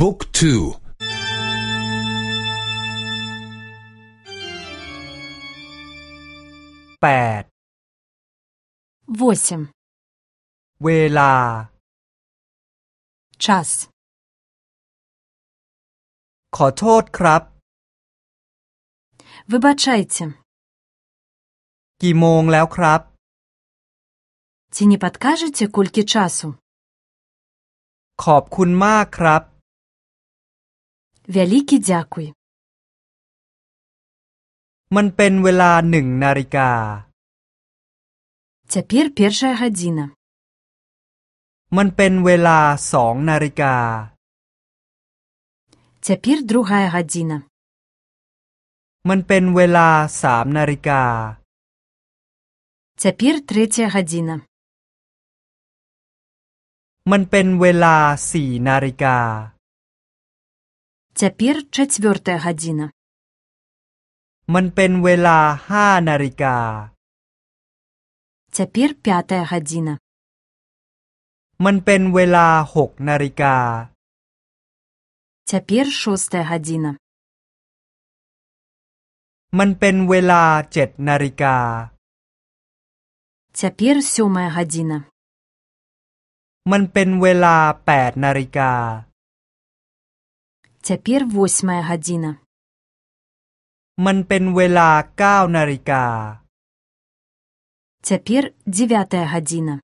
บุ๊กทูแปด восемь เวลา час ขอโทษครับ выбачайте กี่โมงแล้วครับ ці не падкажаце колькі часу ขอบคุณมากครับ вялікі дзякуй มันเป็นเวลาหนึ่งนาฬิกา цяпер першая гадзіна มันเป็นเวลาสองนาฬิกา цяпер другая гадзіна มันเป็นเวลาสามนาฬิกา цяпер трэцяя гадзіна มันเป็นเวลาสี่นาฬิกา цяпер чацвёртая гадзіна มันเป็นเวลาห้านาฬิกา цяпер пятая гадзіна มันเป็นเวลาหกนาฬิกา цяпер шостая гадзіна มันเป็นเวลาเจ็ดนาฬิกา цяпер сёмая гадзіна มันเป็นเวลาแปดนาฬิกา цяпер восьмая гадзіна มันเป็นเวลาเก้านาฬิกา цяпер дзевятая гадзіна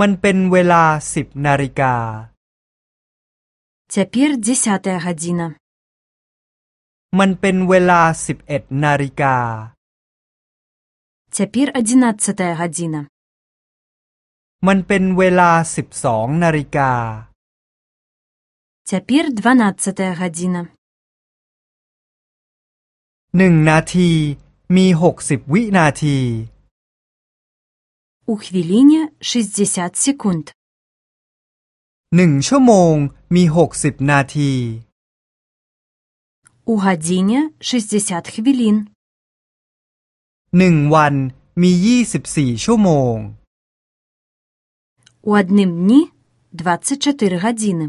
มันเป็นเวลาสิบนาฬิกา цяпер дзесятая гадзіна มันเป็นเวลาสิบเอ็ดนาฬิกา цяпер адзінаццатая гадзіна มันเป็นเวลาสิบสองนาฬิกา цяпер дванаццатая гадзіна หนึ่งนาทีมีหกสิบวินาที у хвіліне 60 секунд หนึ่งชั่วโมงมีหกสิบนาที у гадзіне 60 хвілін หนึ่งวันมียี่สิบสี่ชั่วโมง у адным дні 24 гадзіны